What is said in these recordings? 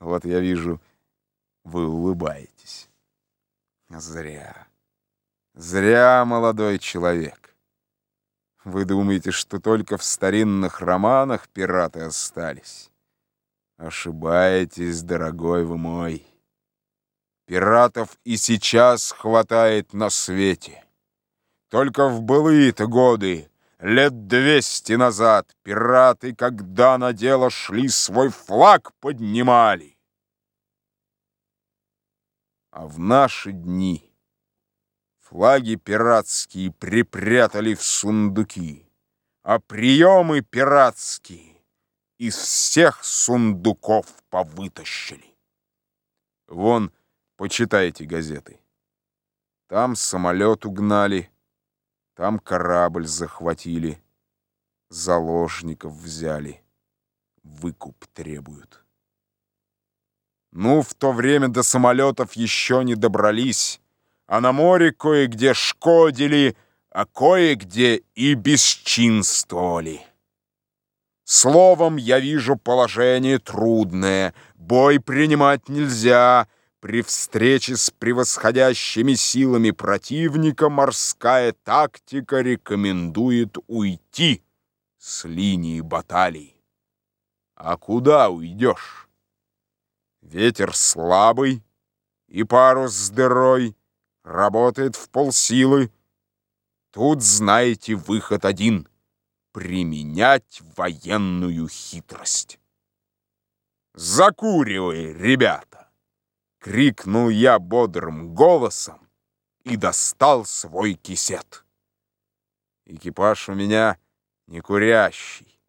Вот я вижу, вы улыбаетесь. Зря. Зря, молодой человек. Вы думаете, что только в старинных романах пираты остались? Ошибаетесь, дорогой вы мой. Пиратов и сейчас хватает на свете. Только в былые-то годы, лет двести назад, пираты, когда на дело шли, свой флаг поднимали. А в наши дни флаги пиратские припрятали в сундуки, а приемы пиратские из всех сундуков повытащили. Вон, почитайте газеты. Там самолет угнали, там корабль захватили, заложников взяли, выкуп требуют. Ну, в то время до самолетов еще не добрались, а на море кое-где шкодили, а кое-где и бесчинствовали. Словом, я вижу положение трудное, бой принимать нельзя — при встрече с превосходящими силами противника морская тактика рекомендует уйти с линии баталий. А куда уйдешь? Ветер слабый, и парус с дырой работает в полсилы. Тут, знаете, выход один — применять военную хитрость. Закуривай, ребята! — крикнул я бодрым голосом и достал свой кисет. Экипаж у меня не курящий,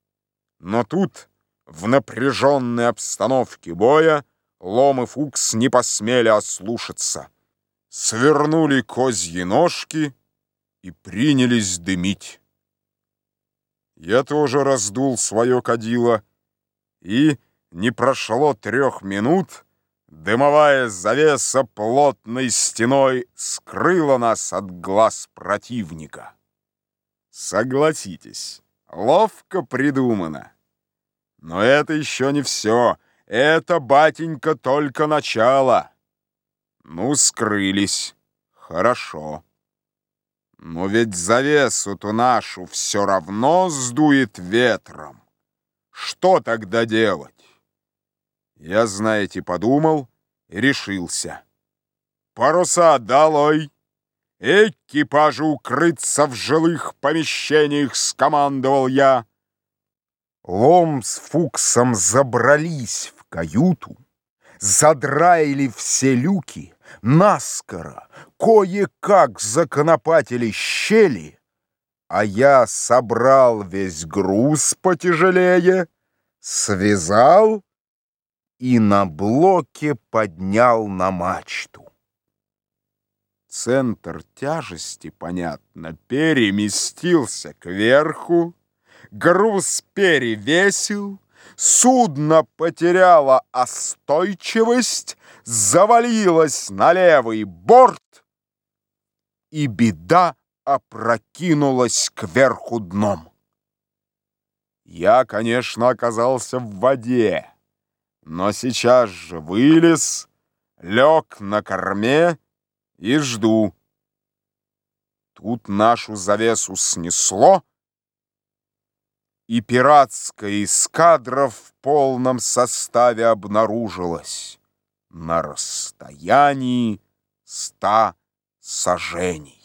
но тут, в напряженной обстановке боя, Лом и Фукс не посмели ослушаться, свернули козьи ножки и принялись дымить. Я тоже раздул свое кадило, и не прошло трех минут — Дымовая завеса плотной стеной скрыла нас от глаз противника. Согласитесь, ловко придумано. Но это еще не все. Это, батенька, только начало. Ну, скрылись. Хорошо. Но ведь завесу-то нашу все равно сдует ветром. Что тогда делать? Я, знаете, подумал и решился. Паруса долой! Экипажу укрыться в жилых помещениях, скомандовал я. Лом с Фуксом забрались в каюту, задраили все люки, наскоро, кое-как законопатили щели, а я собрал весь груз потяжелее, связал и на блоке поднял на мачту. Центр тяжести, понятно, переместился кверху, груз перевесил, судно потеряло остойчивость, завалилось на левый борт, и беда опрокинулась кверху дном. Я, конечно, оказался в воде, но сейчас же вылез, лег на корме и жду. Тут нашу завесу снесло, и пиратская эскадра в полном составе обнаружилась на расстоянии ста сажений.